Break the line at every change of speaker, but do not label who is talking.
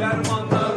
dermanlar